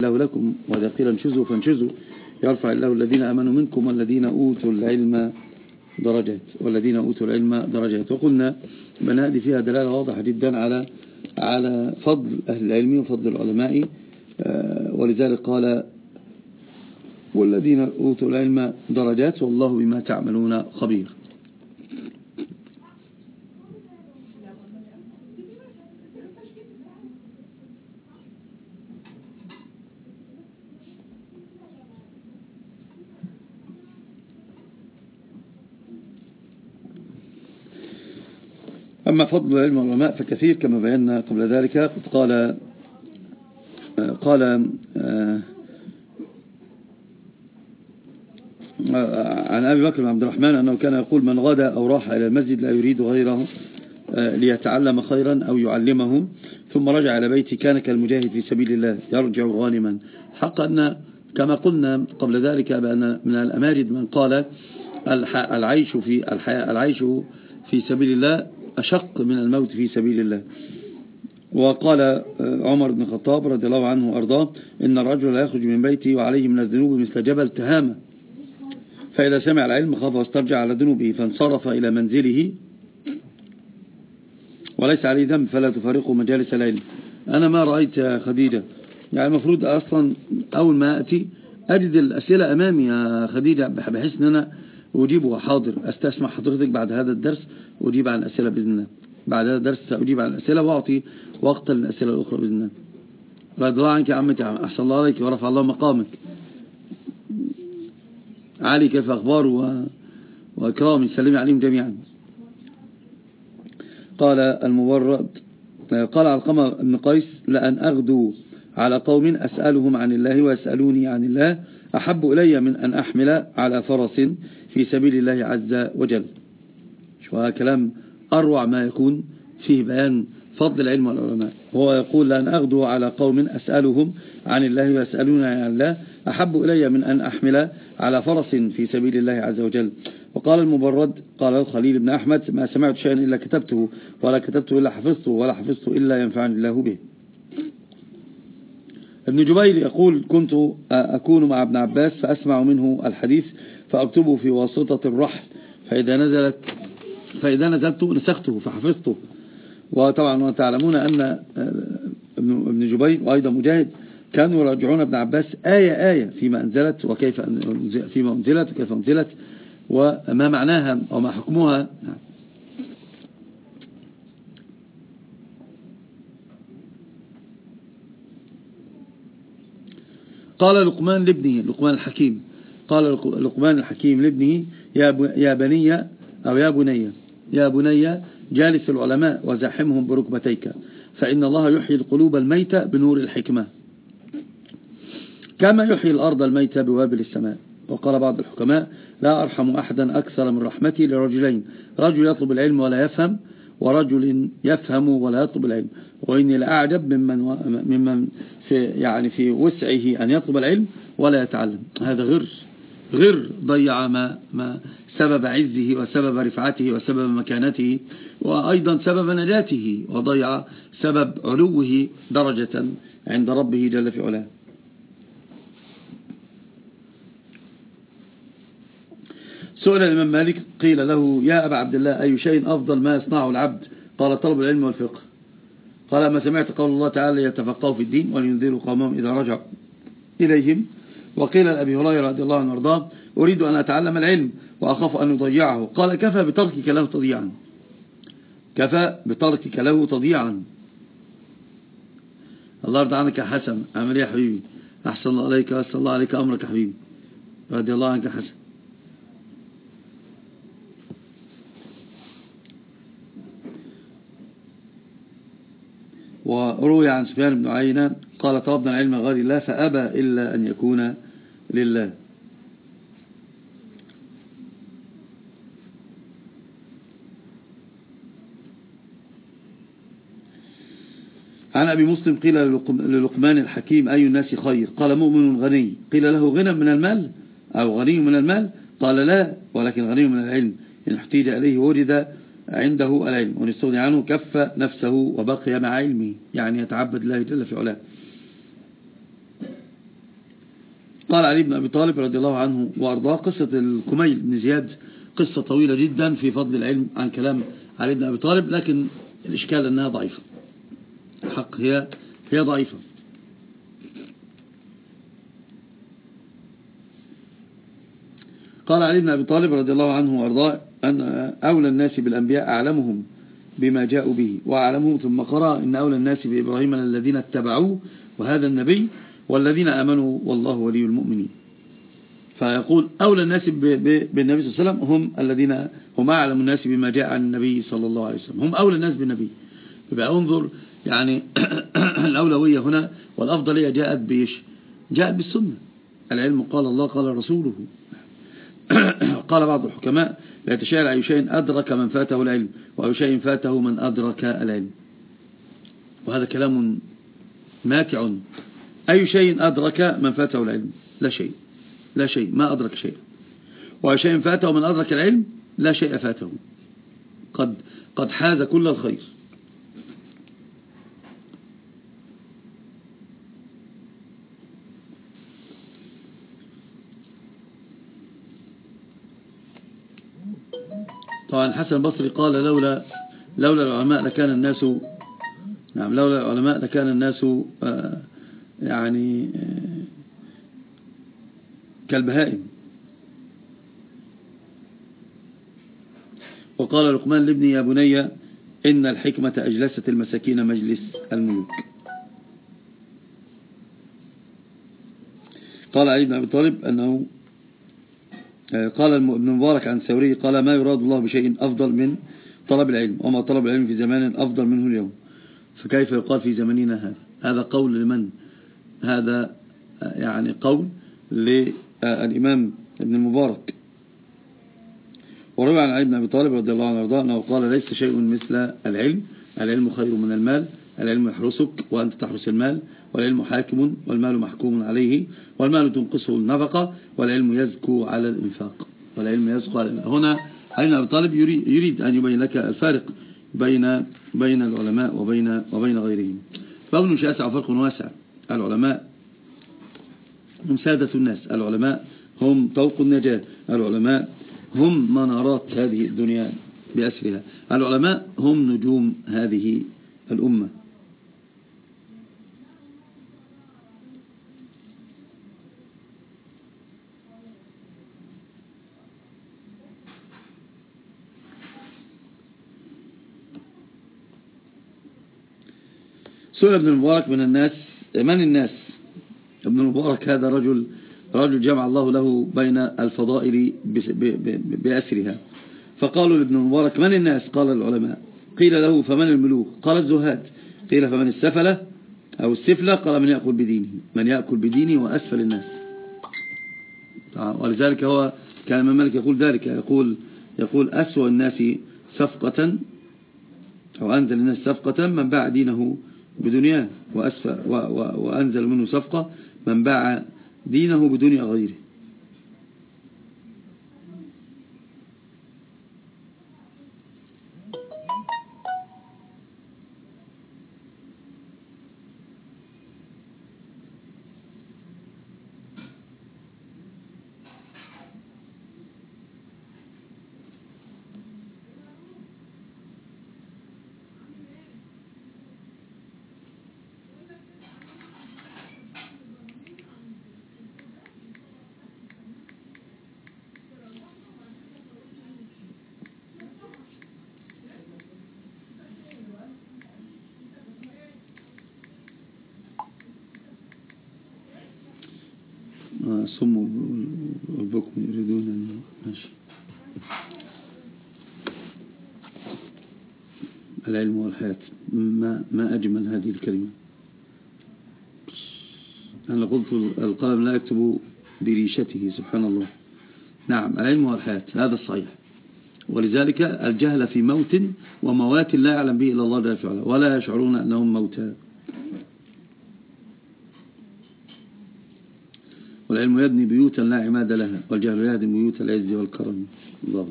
الله لكم وإذا قيل انشزوا فانشزوا. يرفع الله الذين أمنوا منكم والذين أوتوا العلم درجات والذين أوتوا العلم درجات. وقلنا من هذه فيها دلالة واضحة جدا على على فضل أهل العلم وفضل العلماء. آه، ولذلك قال والذين أوتوا العلم درجات والله بما تعملون خبير. أما فضل العلم والعلماء فكثير كما بينا قبل ذلك. قد قال قال عن أبي بكر بن عبد الرحمن أنه كان يقول من غدا أو راح إلى المسجد لا يريد غيره ليتعلم خيرا أو يعلمه ثم رجع إلى بيته كان كالمجاهد في سبيل الله يرجع غانما. حق أن كما قلنا قبل ذلك بأن من الأماجد من قال العيش في العيش في سبيل الله أشق من الموت في سبيل الله. وقال آه، عمر بن الخطاب رضي الله عنه وأرضاه إن الرجل لا يخرج من بيته وعليه من الذنوب مثل جبل تهامة. فإذا سمع العلم خاف واسترجع على ذنوبه فانصرف إلى منزله. وليس عليه ذنب فلا تفارقه مجالس العلم. أنا ما رأيت يا خديجة. يعني المفروض أصلا أول ما أتي أجد الأسئلة أمامي يا خديجة بحيث أن أنا أجيب حاضر أستسمع حضرتك بعد هذا الدرس أجيب عن الأسئلة بإذن الله. بعد هذا الدرس سأجيب عن الأسئلة وأعطي وقتا للأسئلة الأخرى بإذن الله. رضي الله عنك يا عمتي أحسن الله عليك ورفع الله مقامك. علي كيف أخباره؟ و... وإكرامي سلمي عليهم جميعا. قال المورد قال علقمة بن قيس لأن أغدو على قوم أسألهم عن الله ويسألوني عن الله أحب إلي من أن أحمل على فرس في سبيل الله عز وجل. شو كلام أروع ما يكون فيه بيان فضل العلم والعلماء. هو يقول لأن أغدو على قوم أسألهم عن الله ويسألون عن الله. أحب إلي من أن أحمل على فرس في سبيل الله عز وجل. وقال المبرد قال الخليل بن أحمد ما سمعت شيئا إلا كتبته ولا كتبته إلا حفظته ولا حفظته إلا ينفعني الله به. ابن جبير يقول كنت أكون مع ابن عباس فأسمع منه الحديث فأكتبه في واسطة الرحل. فإذا نزلت فإذا نزلت نسخته فحفظته. وطبعا تعلمون أن ابن جبير وأيضا مجاهد كانوا يراجعون ابن عباس آية آية فيما أنزلت وكيف فيما أنزلت وكيف أنزلت وما معناها وما حكمها. قال لقمان لابنه لقمان الحكيم قال لقمان الحكيم لابنه يا بني أو يا بني يا بني جالس العلماء وزاحمهم بركبتيك فإن الله يحيي القلوب الميتة بنور الحكمة. كما يحيي الأرض الميتة بوابل السماء. وقال بعض الحكماء لا أرحم أحدا أكثر من رحمتي لرجلين رجل يطلب العلم ولا يفهم ورجل يفهم ولا يطلب العلم. وإني لأعجب ممن, ممن في يعني في وسعه أن يطلب العلم ولا يتعلم. هذا غر غر ضيع ما, ما سبب عزه وسبب رفعته وسبب مكانته وأيضا سبب نجاته وضيع سبب علوه درجة عند ربه جل في علاه. سئل الإمام مالك قيل له يا أبا عبد الله أي شيء أفضل ما يصنعه العبد؟ قال طلب العلم والفقه قال ما سمعت قول الله تعالى يتفقهوا في الدين ولينذروا قومهم إذا رجعوا إليهم وقيل لأبي هريرة رضي الله عنه وأرضاه أريد أن أتعلم العلم وأخاف أن يضيعه. قال كفى بتركك له تضيعا. كفى بتركك له تضيعا. الله يرضى عنك يا حسن. عمل يا حبيبي. أحسن الله عليك وأسأل الله عليك أمرك يا حبيبي. رضي الله عنك يا حسن. وروي عن سفيان بن عينة قال طلبنا العلم غير الله فأبى إلا أن يكون لله. عن أبي مسلم قيل للقمان الحكيم أي الناس خير؟ قال مؤمن غني. قيل له غنى من المال أو غني من المال؟ قال لا ولكن غني من العلم. إن احتيج إليه وجد عنده العلم وإن استغني عنه كف نفسه وبقي مع علمه. يعني يتعبد الله جل في علاه. قال علي بن أبي طالب رضي الله عنه وأرضاه قصة الكميل بن زياد قصة طويلة جدا في فضل العلم عن كلام علي بن أبي طالب لكن الإشكال أنها ضعيفة. الحق هي هي ضعيفة. قال علي بن أبي طالب رضي الله عنه وأرضاه أن أولى الناس بالأنبياء أعلمهم بما جاءوا به وأعلمهم ثم قرأ إن أولى الناس بإبراهيم الذين اتبعوه وهذا النبي والذين آمنوا والله ولي المؤمنين. فيقول أولى الناس بالنبي صلى الله عليه وسلم هم الذين هم أعلم الناس بما جاء عن النبي صلى الله عليه وسلم. هم أولى الناس بالنبي. يبقى انظر يعني الأولوية هنا والأفضلية جاءت بإيش؟ جاءت بالسنة. العلم قال الله قال رسوله. قال بعض الحكماء لا يتشاءل أي شيء أدرك من فاته العلم وأي شيء فاته من أدرك العلم. وهذا كلام ماتع أي شيء أدرك من فاته العلم. لا شيء. لا شيء. ما أدرك شيء. وأي شيء فاته من أدرك العلم لا شيء فاته. قد, قد حاز كل الخير. طبعا حسن البصري قال لولا لولا العلماء لكان الناس نعم لولا العلماء لكان الناس آه، يعني كالبهائم. وقال لقمان لابني يا بني إن الحكمة أجلست المساكين مجلس الملوك. قال علي بن أبي طالب أنه قال ابن مبارك عن ثوري قال ما يراد الله بشيء أفضل من طلب العلم وما طلب العلم في زمان أفضل منه اليوم. فكيف يقال في زماننا هذا؟ هذا قول لمن؟ هذا يعني قول للإمام ابن المبارك وروى عن علي بن أبي طالب رضي الله عنه وأرضاه أنه قال ليس شيء مثل العلم. العلم خير من المال. العلم يحرسك وأنت تحرس المال. والعلم حاكم والمال محكوم عليه. والمال تنقصه النفقة. والعلم يزكو على الإنفاق. والعلم يزكو على الإنفاق. هنا علي أبي طالب يريد أن يبين لك الفارق بين بين العلماء وبين وبين غيرهم. فابن شاسع فرق واسع. العلماء هم سادة الناس. العلماء هم طوق النجاة. العلماء هم منارات هذه الدنيا بأسرها العلماء هم نجوم هذه الأمة. سئل ابن المبارك من الناس من الناس؟ ابن المبارك هذا رجل رجل جمع الله له بين الفضائل بأسرها. فقالوا لابن المبارك من الناس؟ قال العلماء. قيل له فمن الملوك؟ قال الزهاد. قيل فمن السفلة أو السفلة؟ قال من يأكل بدينه. من يأكل بدينه وأسفل الناس. ولذلك هو كان من ملك يقول ذلك. يقول يقول أسوأ الناس صفقة أو أنزل الناس صفقة من باع دينه بدنياه وأنزل منه صفقة من باع دينه بدنيا غيره. الصم والبكم يريدون أن ماشي العلم والحياة. ما, ما أجمل هذه الكلمة. أنا قلت القلم لا يكتب بريشته سبحان الله. نعم العلم والحياة هذا الصحيح. ولذلك الجهل في موت وموات لا يعلم به إلا الله جل وعلا. ولا يشعرون أنهم موتى. والعلم يبني بيوتا لا عماد لها والجهل يهدم بيوت العز والكرم. الله.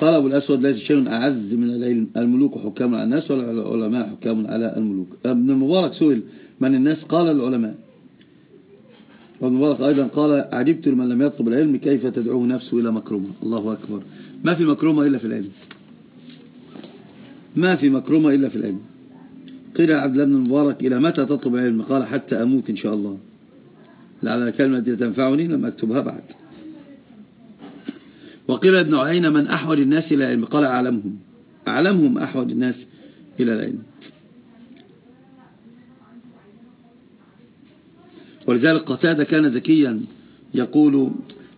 قال أبو الأسود ليس شيء أعز من العلم. الملوك حكام على الناس ولا العلماء حكام على الملوك. ابن المبارك سئل من الناس؟ قال العلماء. وابن المبارك أيضا قال عجبت لمن لم يطلب العلم كيف تدعوه نفسه إلى مكرمة الله أكبر. ما في مكرمة إلا في العلم. ما في مكرمة إلا في العلم. قيل عبد الله بن المبارك إلى متى تطلب العلم قال حتى أموت إن شاء الله. لعل الكلمة التي تنفعني لم أكتبها بعد. وقيل ابن عيينة من أحوج الناس إلى العلم قال أعلمهم. أعلمهم أحوج الناس إلى العلم. ولذلك قتادة كان ذكيا يقول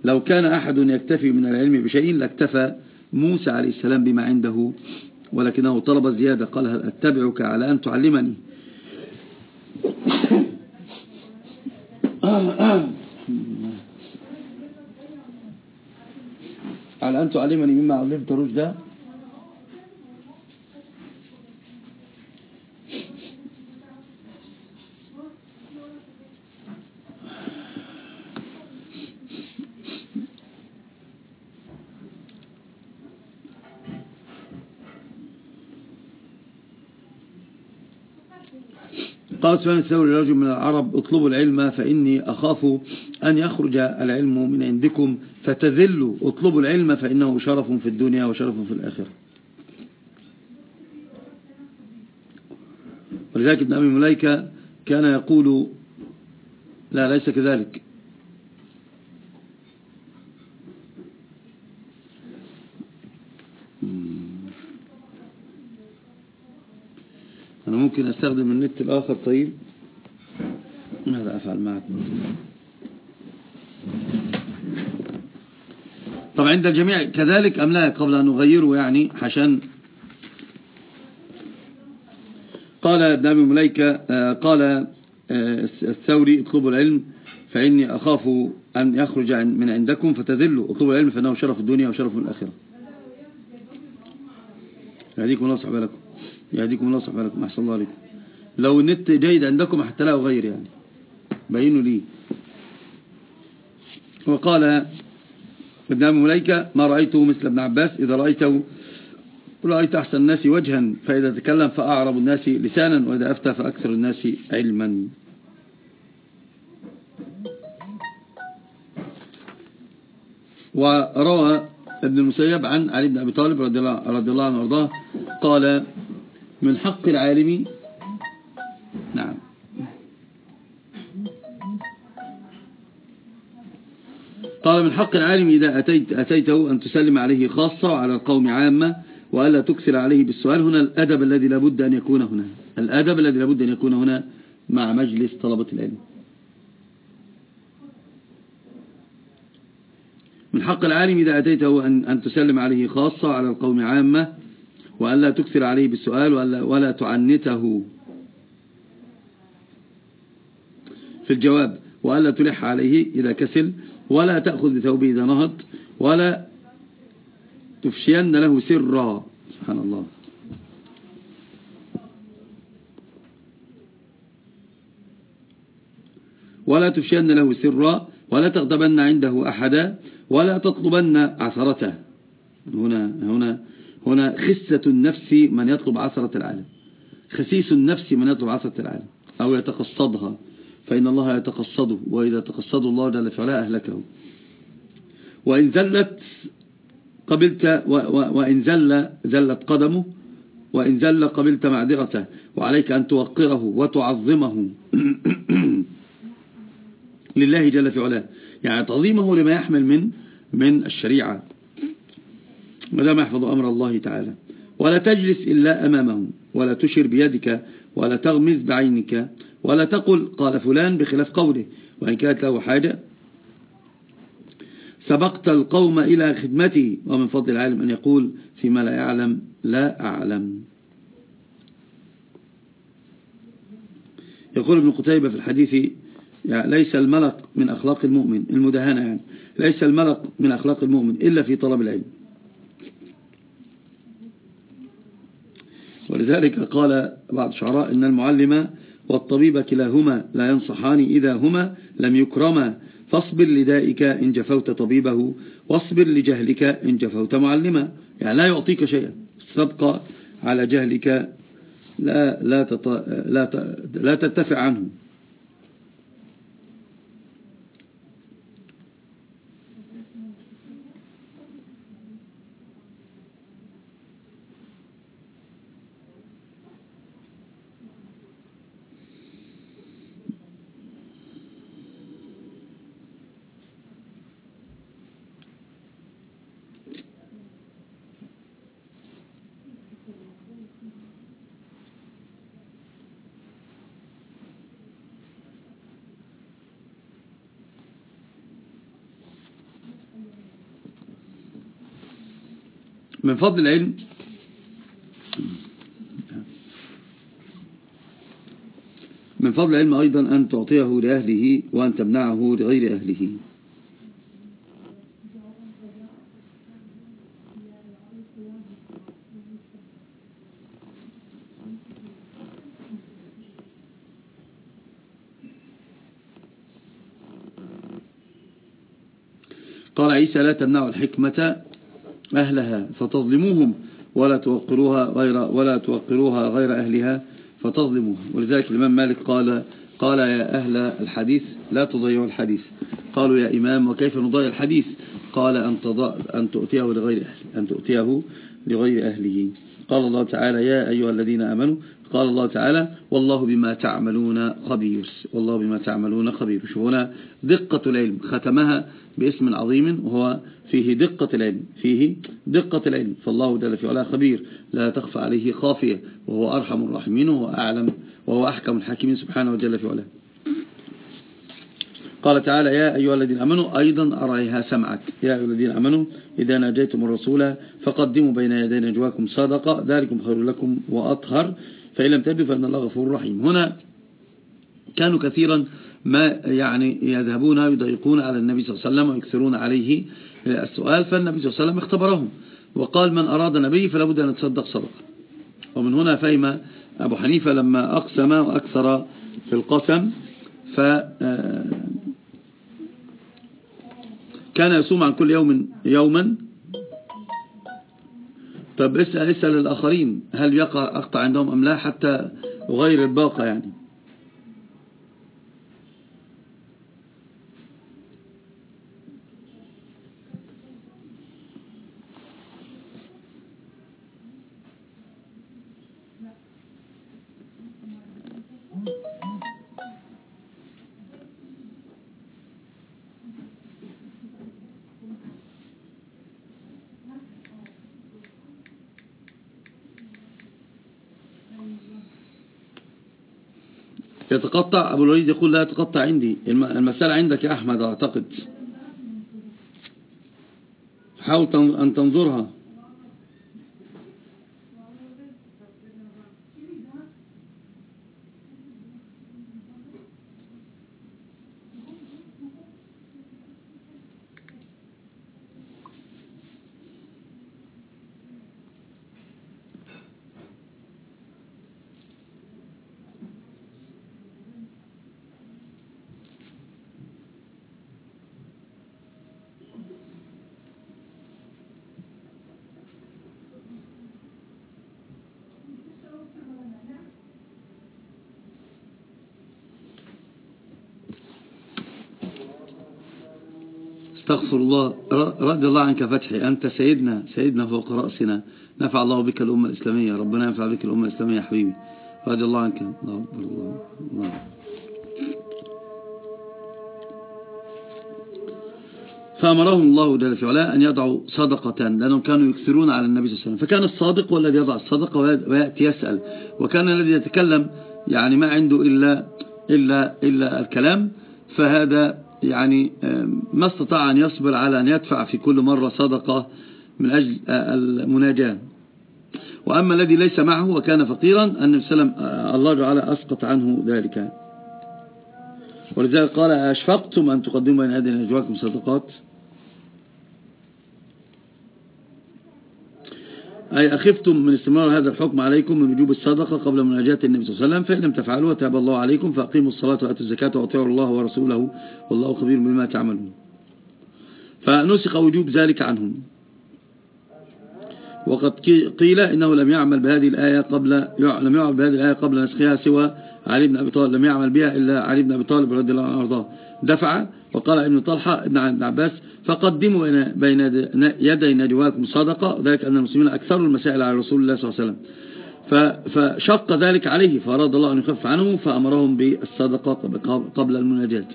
لو كان أحد يكتفي من العلم بشيء لاكتفى موسى عليه السلام بما عنده. ولكنه طلب زيادة. قال هل أتبعك على أن تعلمني؟ على أن تعلمني مما علمت رشدا؟ قال سفيان الثوري رجل من العرب اطلبوا العلم فإني أخاف أن يخرج العلم من عندكم فتذلوا اطلبوا العلم فإنه شرف في الدنيا وشرف في الآخرة. ولذلك ابن أبي مليكة كان يقول لا ليس كذلك أنا ممكن أستخدم النت الآخر؟ طيب. ماذا أفعل معك؟ طبعا عند الجميع كذلك أم لا قبل أن نغيره يعني عشان قال ابن أبي مليكة آه، قال آه، الثوري اطلبوا العلم فإني أخاف أن يخرج من عندكم فتذلوا اطلبوا العلم فإنه شرف الدنيا وشرف الآخرة. يهديكم الله صحبه لكم. يهديكم الله صحبه لكم أحسن الله عليكم. لو النت جيد عندكم حتى لا أغير يعني. بينوا لي. وقال ابن أبي مليكة ما رأيته مثل ابن عباس؟ إذا رأيته رأيت أحسن الناس وجها فإذا تكلم فأعرب الناس لسانا وإذا أفتى فأكثر الناس علما. وروى ابن المسيب عن علي بن أبي طالب رضي الله, رضي الله عنه وأرضاه قال من حق العالم نعم. قال من حق العالم إذا أتيت أتيته أن تسلم عليه خاصة وعلى القوم عامة وألا تكثر عليه بالسؤال. هنا الأدب الذي لابد أن يكون هنا. الأدب الذي لابد أن يكون هنا مع مجلس طلبة العلم. من حق العالم إذا أتيته أن, أن تسلم عليه خاصة وعلى القوم عامة وألا تكثر عليه بالسؤال ولا, ولا تعنته. في الجواب وألا تلح عليه إذا كسل ولا تأخذ بثوبه إذا نهض ولا تفشين له سرا. سبحان الله. ولا تفشين له سرا ولا تغضبن عنده أحدا ولا تطلبن عثرته. هنا هنا هنا خسة النفس من يطلب عثرة العالم. خسيس النفس من يطلب عثرة العالم. أو يتقصدها. فإن الله يتقصده. وإذا تقصده الله جل فعلا أهلكه. وإن زلت قبلت وإن زل زلت قدمه. وإن زل قبلت معذرته. وعليك أن توقره وتعظمه. لله جل في علاه. يعني تعظيمه لما يحمل من من الشريعة. ما دام يحفظ أمر الله تعالى. ولا تجلس إلا أمامه ولا تشر بيدك ولا تغمز بعينك ولا تقل قال فلان بخلاف قوله. وإن كانت له حاجة سبقت القوم إلى خدمته ومن فضل العالم أن يقول فيما لا يعلم لا أعلم. يقول ابن قتيبة في الحديث يعني ليس الملق من أخلاق المؤمن المدهنة يعني ليس الملق من أخلاق المؤمن إلا في طلب العلم. ولذلك قال بعض الشعراء إن المعلم والطبيب كلاهما لا ينصحان إذا هما لم يكرما فاصبر لدائك إن جفوت طبيبه واصبر لجهلك إن جفوت معلما. يعني لا يعطيك شيئا تبقى على جهلك لا, لا, تط... لا, ت... لا تتفع عنه. من فضل العلم. من فضل العلم أيضا أن تعطيه لأهله وأن تمنعه لغير أهله. قال عيسى لا تمنعوا الحكمة أهلها فتظلموهم ولا توقروها غير ولا توقروها غير أهلها فتظلموها ولذلك الإمام مالك قال قال يا أهل الحديث لا تضيعوا الحديث. قالوا يا إمام وكيف نضيع الحديث؟ قال أن, أن تؤتيه لغير أهله أن تؤتيه لغير أهله. قال الله تعالى يا أيها الذين آمنوا قال الله تعالى والله بما تعملون خبير. والله بما تعملون خبير. شوف هنا دقة العلم. ختمها باسم عظيم وهو فيه دقة العلم فيه دقة العلم. فالله جل في علاه خبير لا تخفى عليه خافية وهو أرحم الراحمين وهو أعلم وهو أحكم الحاكمين سبحانه وجل في علاه. قال تعالى يا أيها الذين أمنوا أيضا أرعيها سمعك. يا أيها الذين أمنوا إذا ناجيتم الرسول فقدموا بين يدي نجواكم صدقة ذلكم خير لكم وأطهر. فإن لم تجدوا فإن الله غفور رحيم. هنا كانوا كثيرا ما يعني يذهبون يضيقون على النبي صلى الله عليه وسلم ويكثرون عليه السؤال فالنبي صلى الله عليه وسلم اختبرهم وقال من أراد نبي فلا بد أن يتصدق صدقة. ومن هنا فهم أبو حنيفة لما أقسم وأكثر في القسم ف كان يصوم عن كل يوم يوما. طب اسأل, اسأل الآخرين هل يقع أقطع عندهم أم لا حتى غير الباقة يعني. يتقطع أبو الوليد يقول لا يتقطع عندي. المسألة عندك يا أحمد أعتقد. حاول أن تنظرها. استغفر الله رضي الله عنك فتحي أنت سيدنا سيدنا فوق رأسنا. نفع الله بك الأمة الإسلامية ربنا ينفع بك الأمة الإسلامية يا حبيبي. رضي الله عنك. الله أكبر الله, الله. فأمرهم الله جل في أن يضعوا صدقة لأنهم كانوا يكثرون على النبي صلى الله عليه وسلم. فكان الصادق هو الذي يضع الصدقة ويأتي يسأل. وكان الذي يتكلم يعني ما عنده إلا, إلا, إلا الكلام فهذا يعني ما استطاع أن يصبر على أن يدفع في كل مرة صدقة من أجل المناجاة. وأما الذي ليس معه وكان فقيرا أن وسلم الله جعل أسقط عنه ذلك. ولذلك قال أشفقتم أن تقدموا بين هذه نجواكم صدقات؟ أي أخفتم من استمرار هذا الحكم عليكم من وجوب الصدقة قبل مناجاة النبي صلى الله عليه وسلم فإن لم تفعلوا تاب الله عليكم فأقيموا الصلاة وأتوا الزكاة وأطيعوا الله ورسوله والله خبير بما تعملون. فنسخ وجوب ذلك عنهم. وقد قيل إنه لم يعمل بهذه الآية قبل لم يعمل بهذه الآية قبل نسخها سوى علي بن أبي طالب لم يعمل بها إلا علي بن أبي طالب رضي الله عنه وأرضاه. دفع وقال ابن طلحة ابن عباس فقدموا بين يدي نجواكم صدقة ذلك أن المسلمين أكثروا المسائل على رسول الله صلى الله عليه وسلم. فشق ذلك عليه فأراد الله أن يخف عنه فأمرهم بالصدقة قبل المناجات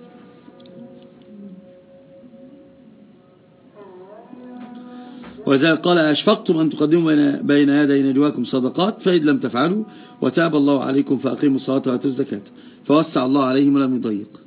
وذلك قال أشفقتم أن تقدموا بين يدي نجواكم صدقات فإذ لم تفعلوا وتاب الله عليكم فأقيموا الصلاة وآتوا الزكاة. فوسع الله عليهم ولم يضيق.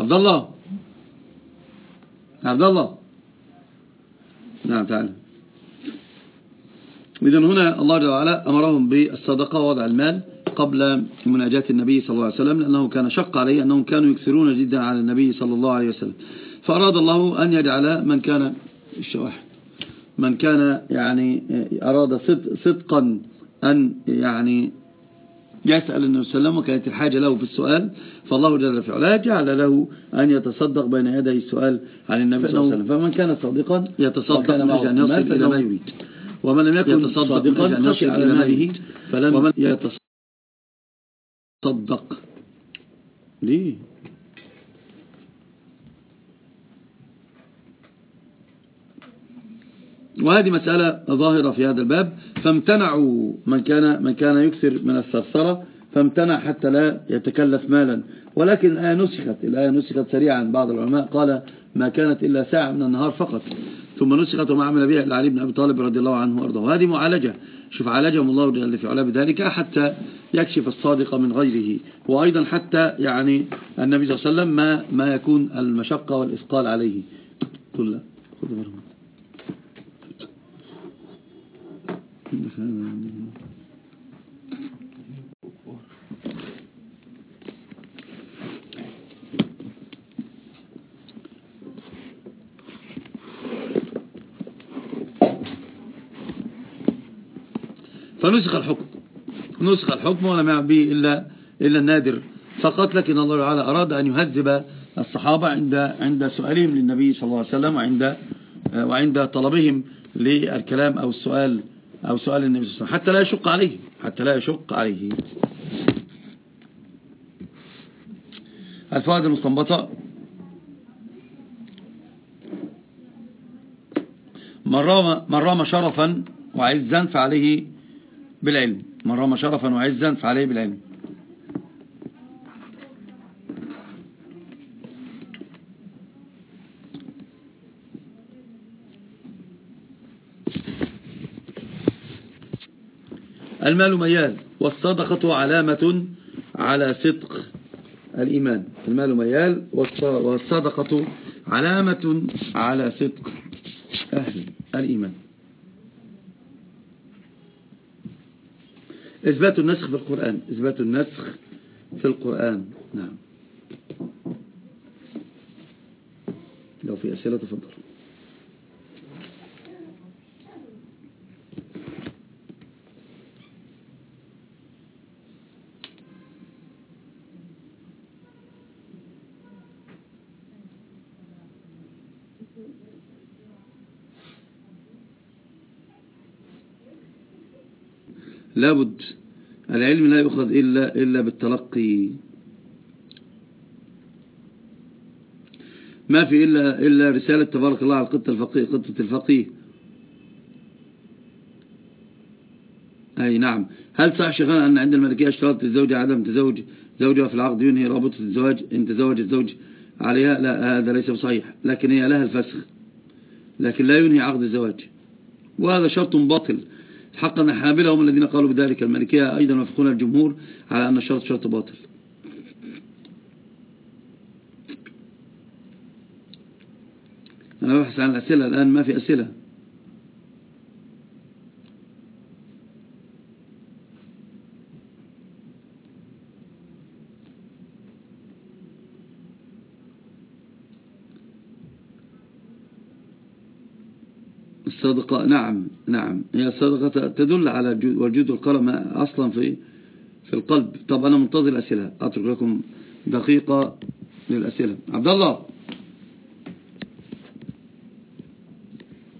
عبد الله. عبد الله. نعم تعالى إذن هنا الله جل وعلا أمرهم بالصدقة ووضع المال قبل مناجاة النبي صلى الله عليه وسلم لأنه كان شق عليه أنهم كانوا يكثرون جدا على النبي صلى الله عليه وسلم. فأراد الله أن يجعل من كان الشواحد من كان يعني أراد صدقا أن يعني يسأل النبي صلى الله عليه وسلم وكانت الحاجة له في السؤال فالله جل في علاه جعل له أن يتصدق بين يدي السؤال عن النبي صلى الله عليه وسلم. فمن كان صادقا يتصدق من أجل أن يصل إلى ما يريد. ومن لم يكن صادقا خشي على ماله. فلم يتصدق. ليه؟ وهذه مسألة ظاهرة في هذا الباب. فامتنعوا من كان من كان يكثر من الثرثرة فامتنع حتى لا يتكلف مالا. ولكن الآية نسخت الآية نسخت سريعا. بعض العلماء قال ما كانت إلا ساعة من النهار فقط. ثم نسخت وما عمل بها علي بن أبي طالب رضي الله عنه وأرضاه. وهذه معالجة. شوف عالجهم الله جل في علا بذلك حتى يكشف الصادق من غيره. وأيضا حتى يعني النبي صلى الله عليه وسلم ما, ما يكون المشقة والإثقال عليه. خذ فنسخ الحكم. نسخ الحكم ولم يعمل به إلا, إلا النادر. فقط لكن الله تعالى أراد أن يهذب الصحابة عند عند سؤالهم للنبي صلى الله عليه وسلم وعند وعند طلبهم للكلام أو السؤال أو سؤال النبي صلى الله عليه وسلم. حتى لا يشق عليه. حتى لا يشق عليه. الفوائد المستنبطة. من رام, من رام شرفا وعزا فعليه بالعلم. من رام شرفا وعزا فعليه بالعلم. المال ميال والصدقة علامة على صدق الإيمان. المال ميال والصدقة علامة على صدق أهل الإيمان. إثبات النسخ في القرآن. إثبات النسخ في القرآن. نعم. لو في أسئلة تفضل. لابد العلم لا يؤخذ إلا, إلا بالتلقي. ما في إلا, إلا رسالة تبارك الله على القطة الفقيه قطة الفقيه. أي نعم. هل صح شيخنا أن عند الملكية اشتراط الزوجة عدم تزوج زوجها في العقد ينهي رابطة الزواج إن تزوج الزوج عليها؟ لا هذا ليس بصحيح لكن هي لها الفسخ لكن لا ينهي عقد الزواج. وهذا شرط باطل. حقا الحنابلة هم الذين قالوا بذلك. الملكية أيضا وفقون الجمهور على أن الشرط شرط باطل. أنا بحث عن الأسئلة. الآن ما في أسئلة. الصدقة. نعم نعم. هي الصدقة تدل على وجود القلم أصلا في في القلب. طب أنا منتظر الأسئلة. أترك لكم دقيقة للأسئلة. عبد الله.